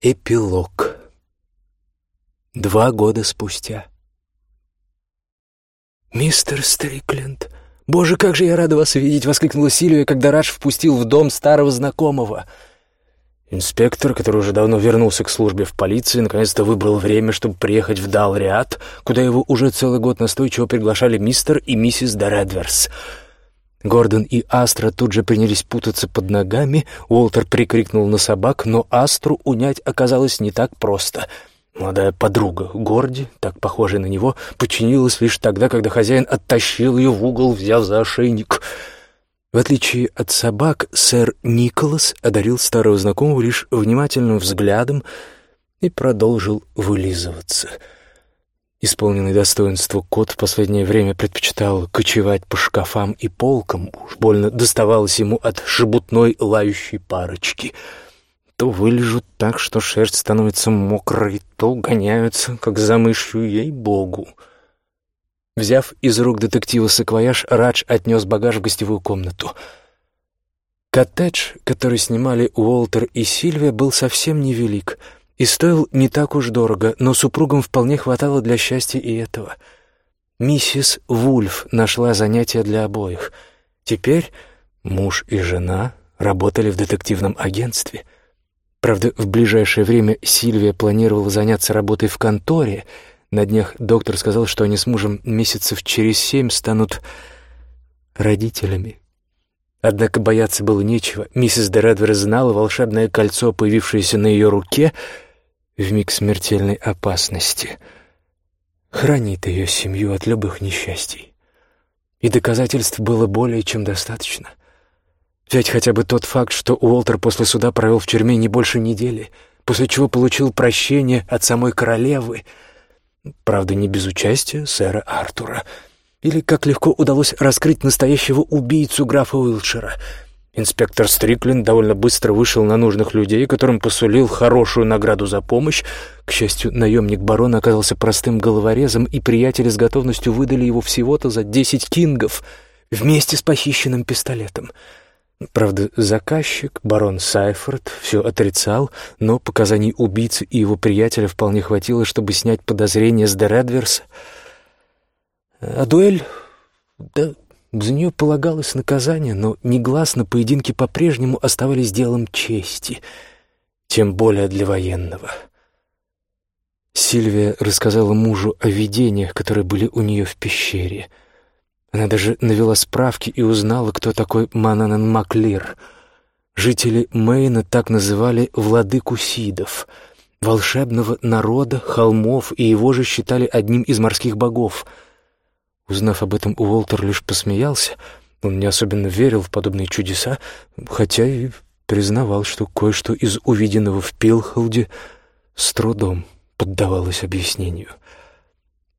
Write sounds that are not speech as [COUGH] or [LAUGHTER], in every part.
Эпилог. Два года спустя. «Мистер Стрикленд, боже, как же я рада вас видеть!» — воскликнула Сильвия, когда Радж впустил в дом старого знакомого. Инспектор, который уже давно вернулся к службе в полиции, наконец-то выбрал время, чтобы приехать в Далриат, куда его уже целый год настойчиво приглашали мистер и миссис Доредверс — Гордон и Астра тут же принялись путаться под ногами, Уолтер прикрикнул на собак, но Астру унять оказалось не так просто. Молодая подруга Горди, так похожая на него, подчинилась лишь тогда, когда хозяин оттащил ее в угол, взяв за ошейник. В отличие от собак, сэр Николас одарил старого знакомого лишь внимательным взглядом и продолжил вылизываться — Исполненный достоинства кот в последнее время предпочитал кочевать по шкафам и полкам, уж больно доставалось ему от шебутной лающей парочки. То вылежут так, что шерсть становится мокрой, то гоняются, как за мышью, ей-богу. Взяв из рук детектива саквояж, Радж отнес багаж в гостевую комнату. Коттедж, который снимали Уолтер и Сильвия, был совсем невелик — и стоил не так уж дорого, но супругам вполне хватало для счастья и этого. Миссис Вульф нашла занятия для обоих. Теперь муж и жена работали в детективном агентстве. Правда, в ближайшее время Сильвия планировала заняться работой в конторе. На днях доктор сказал, что они с мужем месяцев через семь станут родителями. Однако бояться было нечего. Миссис Дередвер знала волшебное кольцо, появившееся на ее руке — в миг смертельной опасности, хранит ее семью от любых несчастий. И доказательств было более чем достаточно. Взять хотя бы тот факт, что Уолтер после суда провел в тюрьме не больше недели, после чего получил прощение от самой королевы, правда, не без участия сэра Артура, или как легко удалось раскрыть настоящего убийцу графа Уилшера — Инспектор Стриклин довольно быстро вышел на нужных людей, которым посулил хорошую награду за помощь. К счастью, наемник барона оказался простым головорезом, и приятели с готовностью выдали его всего-то за десять кингов вместе с похищенным пистолетом. Правда, заказчик, барон Сайфорд, все отрицал, но показаний убийцы и его приятеля вполне хватило, чтобы снять подозрения с Дередверса. А дуэль... Да, за нее полагалось наказание, но негласно поединки по-прежнему оставались делом чести, тем более для военного. Сильвия рассказала мужу о видениях, которые были у нее в пещере. Она даже навела справки и узнала, кто такой Мананан Маклир. Жители Мейна так называли владыку Сидов, волшебного народа, холмов, и его же считали одним из морских богов — Узнав об этом, Уолтер лишь посмеялся. Он не особенно верил в подобные чудеса, хотя и признавал, что кое-что из увиденного в Пилхолде с трудом поддавалось объяснению.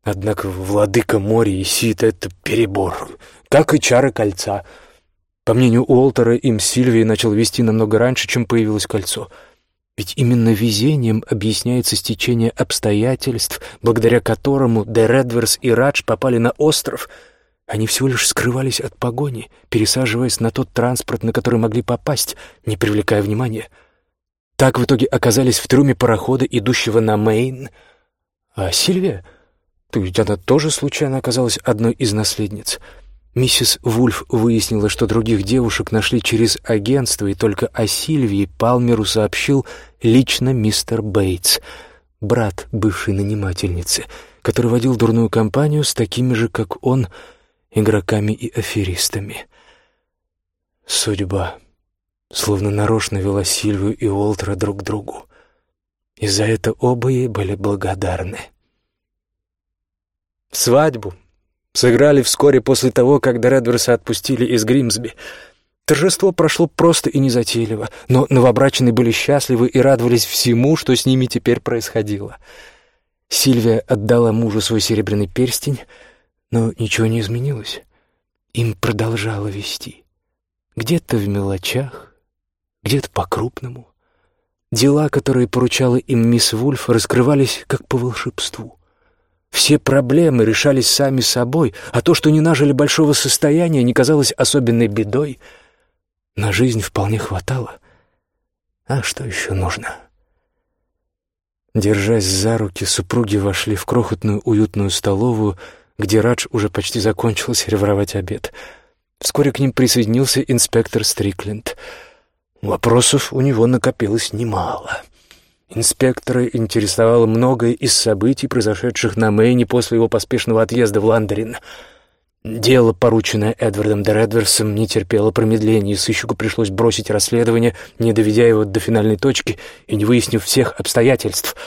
Однако владыка моря и сит — это перебор, как и чары кольца. По мнению Уолтера, им Сильвия начал вести намного раньше, чем появилось кольцо — ведь именно везением объясняется стечение обстоятельств, благодаря которому Де Редверс и Радж попали на остров. Они всего лишь скрывались от погони, пересаживаясь на тот транспорт, на который могли попасть, не привлекая внимания. Так в итоге оказались в трюме парохода, идущего на Мейн. А Сильвия? То ведь она тоже случайно оказалась одной из наследниц — Миссис Вульф выяснила, что других девушек нашли через агентство, и только о Сильвии Палмеру сообщил лично мистер Бейтс, брат бывшей нанимательницы, который водил дурную компанию с такими же, как он, игроками и аферистами. Судьба словно нарочно вела Сильвию и Уолтера друг к другу, и за это оба ей были благодарны. Свадьбу Сыграли вскоре после того, как Доредверса отпустили из Гримсби. Торжество прошло просто и незатейливо, но новобрачные были счастливы и радовались всему, что с ними теперь происходило. Сильвия отдала мужу свой серебряный перстень, но ничего не изменилось. Им продолжало вести. Где-то в мелочах, где-то по-крупному. Дела, которые поручала им мисс Вульф, раскрывались как по волшебству. Все проблемы решались сами собой, а то, что не нажили большого состояния, не казалось особенной бедой. На жизнь вполне хватало. А что еще нужно? Держась за руки, супруги вошли в крохотную уютную столовую, где Радж уже почти закончил сервировать обед. Вскоре к ним присоединился инспектор Стрикленд. Вопросов у него накопилось немало. Инспектора интересовало многое из событий, произошедших на Мэйне после его поспешного отъезда в Ландерин — Дело, порученное Эдвардом Дередверсом, не терпело промедления, и сыщику пришлось бросить расследование, не доведя его до финальной точки и не выяснив всех обстоятельств.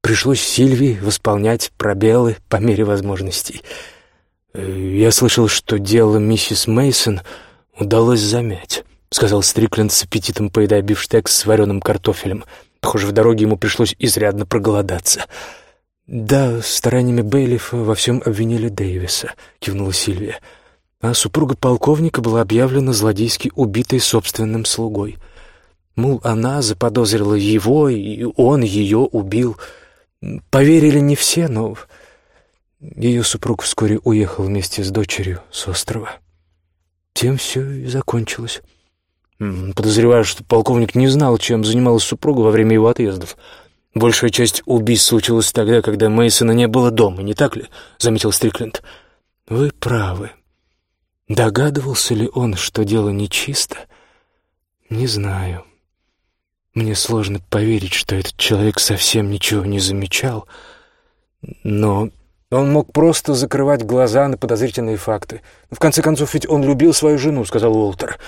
Пришлось Сильвии восполнять пробелы по мере возможностей. «Я слышал, что дело миссис Мейсон удалось замять», — сказал Стрикленд с аппетитом, поедая бифштекс с вареным картофелем. Похоже, в дороге ему пришлось изрядно проголодаться. «Да, стараниями Бейлифа во всем обвинили Дэвиса», — кивнула Сильвия. А супруга полковника была объявлена злодейски убитой собственным слугой. Мол, она заподозрила его, и он ее убил. Поверили не все, но ее супруг вскоре уехал вместе с дочерью с острова. Тем все и закончилось. Подозреваю, что полковник не знал, чем занималась супруга во время его отъездов — Большая часть убийств случилась тогда, когда Мейсона не было дома, не так ли? заметил Стрикленд. Вы правы. Догадывался ли он, что дело нечисто? Не знаю. Мне сложно поверить, что этот человек совсем ничего не замечал, но он мог просто закрывать глаза на подозрительные факты. В конце концов, ведь он любил свою жену, сказал Уолтер.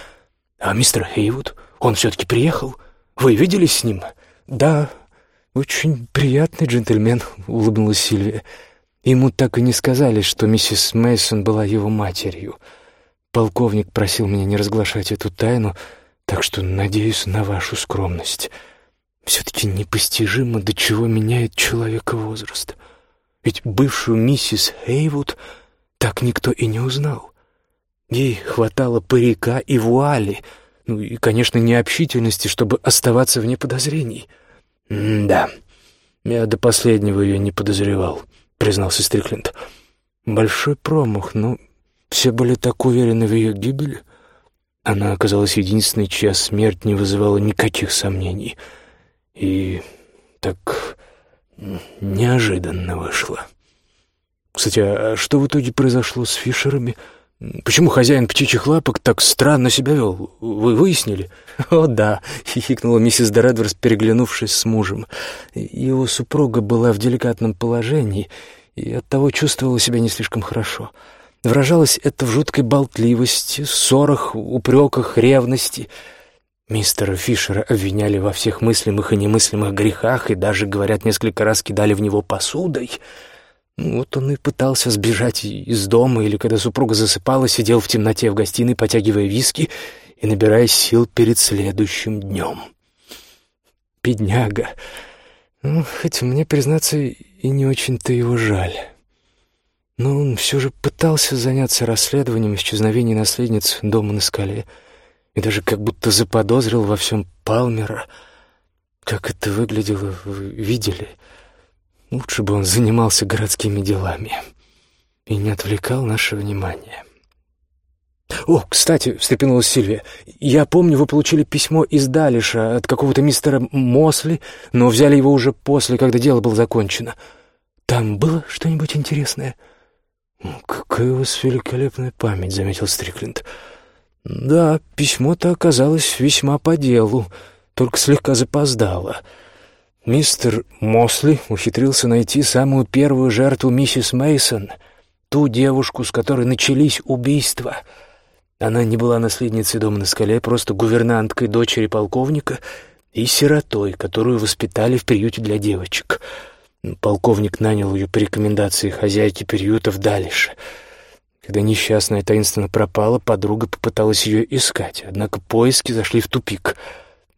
А мистер Хейвуд, он все-таки приехал? Вы виделись с ним? Да, «Очень приятный джентльмен», — улыбнулась Сильвия. Ему так и не сказали, что миссис Мейсон была его матерью. Полковник просил меня не разглашать эту тайну, так что надеюсь на вашу скромность. Все-таки непостижимо, до чего меняет человека возраст. Ведь бывшую миссис Хейвуд так никто и не узнал. Ей хватало парика и вуали, ну и, конечно, необщительности, чтобы оставаться вне подозрений — «Да, я до последнего ее не подозревал», — признался Стрикленд. «Большой промах, но все были так уверены в ее гибели. Она оказалась единственной, чья смерть не вызывала никаких сомнений. И так неожиданно вышло. Кстати, а что в итоге произошло с Фишерами?» Почему хозяин птичьих лапок так странно себя вел? Вы выяснили? О, да, хихикнула миссис Доредверс, переглянувшись с мужем. Его супруга была в деликатном положении и оттого чувствовала себя не слишком хорошо. Выражалось это в жуткой болтливости, ссорах, упреках, ревности. Мистера Фишера обвиняли во всех мыслимых и немыслимых грехах и даже, говорят, несколько раз кидали в него посудой — вот он и пытался сбежать из дома, или когда супруга засыпала, сидел в темноте в гостиной, потягивая виски и набирая сил перед следующим днем. Бедняга. Ну, хоть мне, признаться, и не очень-то его жаль. Но он все же пытался заняться расследованием исчезновения наследниц дома на скале и даже как будто заподозрил во всем Палмера. Как это выглядело, вы видели — Лучше бы он занимался городскими делами и не отвлекал наше внимание. «О, кстати», — встрепенулась Сильвия, — «я помню, вы получили письмо из Далиша от какого-то мистера Мосли, но взяли его уже после, когда дело было закончено. Там было что-нибудь интересное?» «Какая у вас великолепная память», — заметил Стрикленд. «Да, письмо-то оказалось весьма по делу, только слегка запоздало». Мистер Мосли ухитрился найти самую первую жертву миссис Мейсон, ту девушку, с которой начались убийства. Она не была наследницей дома на скале, просто гувернанткой дочери полковника и сиротой, которую воспитали в приюте для девочек. Полковник нанял ее по рекомендации хозяйки приюта в Далише. Когда несчастная таинственно пропала, подруга попыталась ее искать, однако поиски зашли в тупик —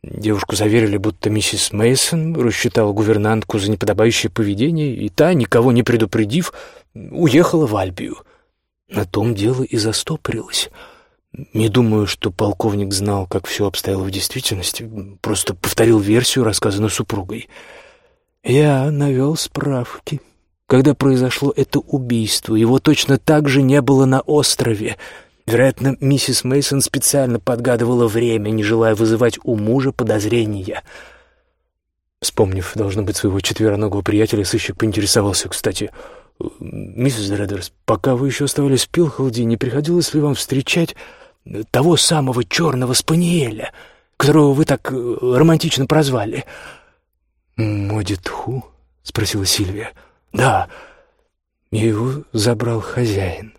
Девушку заверили, будто миссис Мейсон рассчитала гувернантку за неподобающее поведение, и та, никого не предупредив, уехала в Альбию. На том дело и застопорилось. Не думаю, что полковник знал, как все обстояло в действительности, просто повторил версию, рассказанную супругой. Я навел справки. Когда произошло это убийство, его точно так же не было на острове — Вероятно, миссис Мейсон специально подгадывала время, не желая вызывать у мужа подозрения. Вспомнив, должно быть, своего четвероногого приятеля, сыщик поинтересовался, кстати, «Миссис Реддерс, пока вы еще оставались в Пилхолде, не приходилось ли вам встречать того самого черного спаниеля, которого вы так э, романтично прозвали?» «Модитху?» — спросила Сильвия. «Да, его забрал хозяин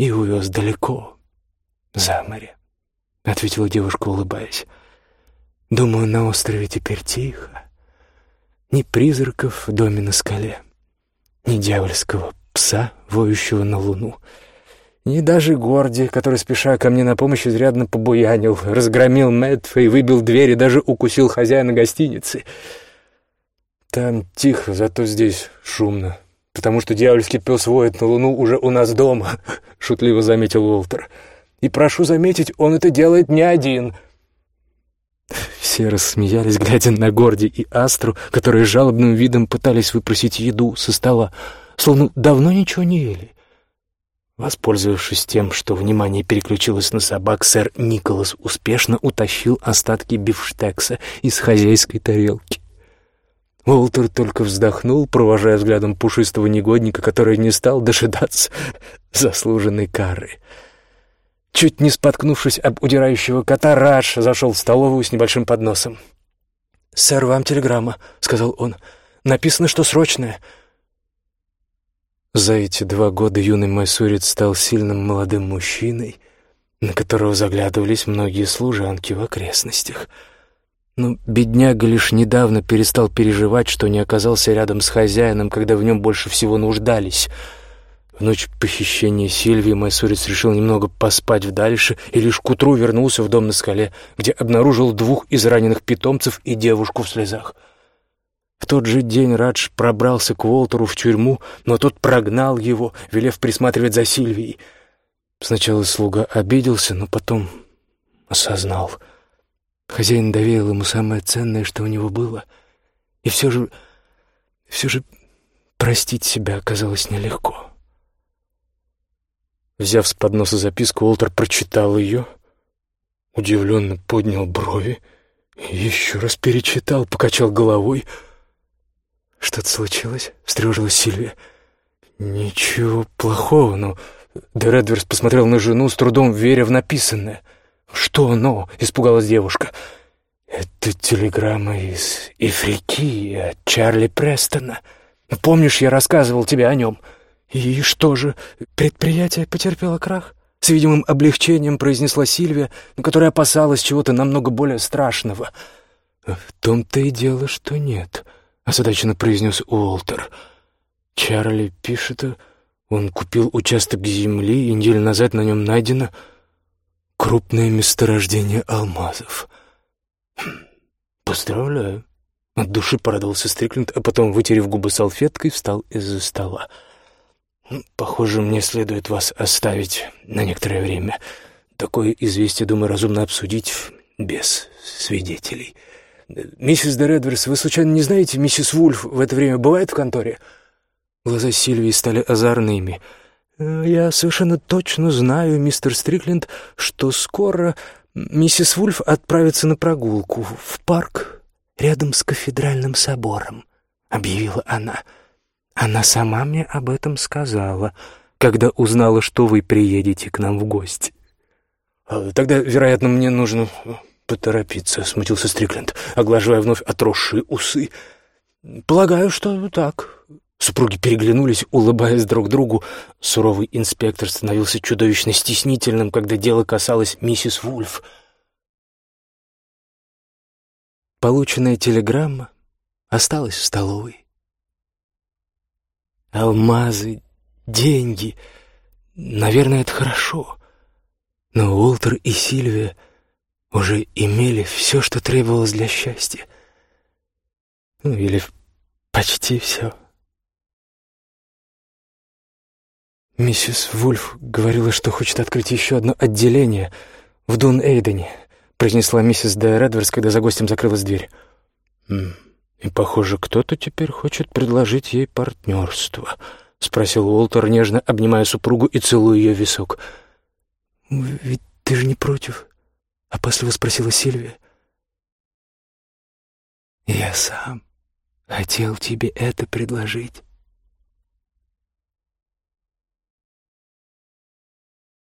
и увез далеко, за море», — ответила девушка, улыбаясь. «Думаю, на острове теперь тихо. Ни призраков в доме на скале, ни дьявольского пса, воющего на луну, ни даже Горди, который, спеша ко мне на помощь, изрядно побуянил, разгромил Мэтфа и выбил дверь и даже укусил хозяина гостиницы. Там тихо, зато здесь шумно, потому что дьявольский пес воет на луну уже у нас дома», — шутливо заметил Уолтер. «И прошу заметить, он это делает не один». Все рассмеялись, глядя на Горди и Астру, которые жалобным видом пытались выпросить еду со стола, словно давно ничего не ели. Воспользовавшись тем, что внимание переключилось на собак, сэр Николас успешно утащил остатки бифштекса из хозяйской тарелки. Уолтер только вздохнул, провожая взглядом пушистого негодника, который не стал дожидаться [LAUGHS] заслуженной кары. Чуть не споткнувшись об удирающего кота, Радж зашел в столовую с небольшим подносом. «Сэр, вам телеграмма», — сказал он. «Написано, что срочная». За эти два года юный майсурец стал сильным молодым мужчиной, на которого заглядывались многие служанки в окрестностях — но бедняга лишь недавно перестал переживать, что не оказался рядом с хозяином, когда в нем больше всего нуждались. В ночь похищения Сильвии Майсурец решил немного поспать вдальше и лишь к утру вернулся в дом на скале, где обнаружил двух израненных питомцев и девушку в слезах. В тот же день Радж пробрался к Уолтеру в тюрьму, но тот прогнал его, велев присматривать за Сильвией. Сначала слуга обиделся, но потом осознал — Хозяин доверил ему самое ценное, что у него было. И все же... все же простить себя оказалось нелегко. Взяв с подноса записку, Уолтер прочитал ее, удивленно поднял брови, еще раз перечитал, покачал головой. «Что-то случилось?» — встревожилась Сильвия. «Ничего плохого, но...» Дередверс посмотрел на жену, с трудом веря в написанное — «Что оно?» — испугалась девушка. «Это телеграмма из Ифрики от Чарли Престона. Помнишь, я рассказывал тебе о нем?» «И что же, предприятие потерпело крах?» С видимым облегчением произнесла Сильвия, которая опасалась чего-то намного более страшного. «В том-то и дело, что нет», — озадаченно произнес Уолтер. «Чарли пишет, он купил участок земли, и неделю назад на нем найдено крупное месторождение алмазов. Хм, «Поздравляю!» От души порадовался Стрикленд, а потом, вытерев губы салфеткой, встал из-за стола. «Похоже, мне следует вас оставить на некоторое время. Такое известие, думаю, разумно обсудить без свидетелей. Миссис де Редверс, вы случайно не знаете, миссис Вульф в это время бывает в конторе?» Глаза Сильвии стали озорными — «Я совершенно точно знаю, мистер Стрикленд, что скоро миссис Вульф отправится на прогулку в парк рядом с кафедральным собором», — объявила она. «Она сама мне об этом сказала, когда узнала, что вы приедете к нам в гости». А «Тогда, вероятно, мне нужно поторопиться», — смутился Стрикленд, оглаживая вновь отросшие усы. «Полагаю, что так», Супруги переглянулись, улыбаясь друг другу. Суровый инспектор становился чудовищно стеснительным, когда дело касалось миссис Вульф. Полученная телеграмма осталась в столовой. Алмазы, деньги. Наверное, это хорошо. Но Уолтер и Сильвия уже имели все, что требовалось для счастья. Ну, или почти все. «Миссис Вульф говорила, что хочет открыть еще одно отделение в Дун-Эйдене», произнесла миссис Де Редверс, когда за гостем закрылась дверь. «И, похоже, кто-то теперь хочет предложить ей партнерство», — спросил Уолтер, нежно обнимая супругу и целуя ее висок. «Ведь ты же не против?» — опасливо спросила Сильвия. Я сам хотел тебе это предложить.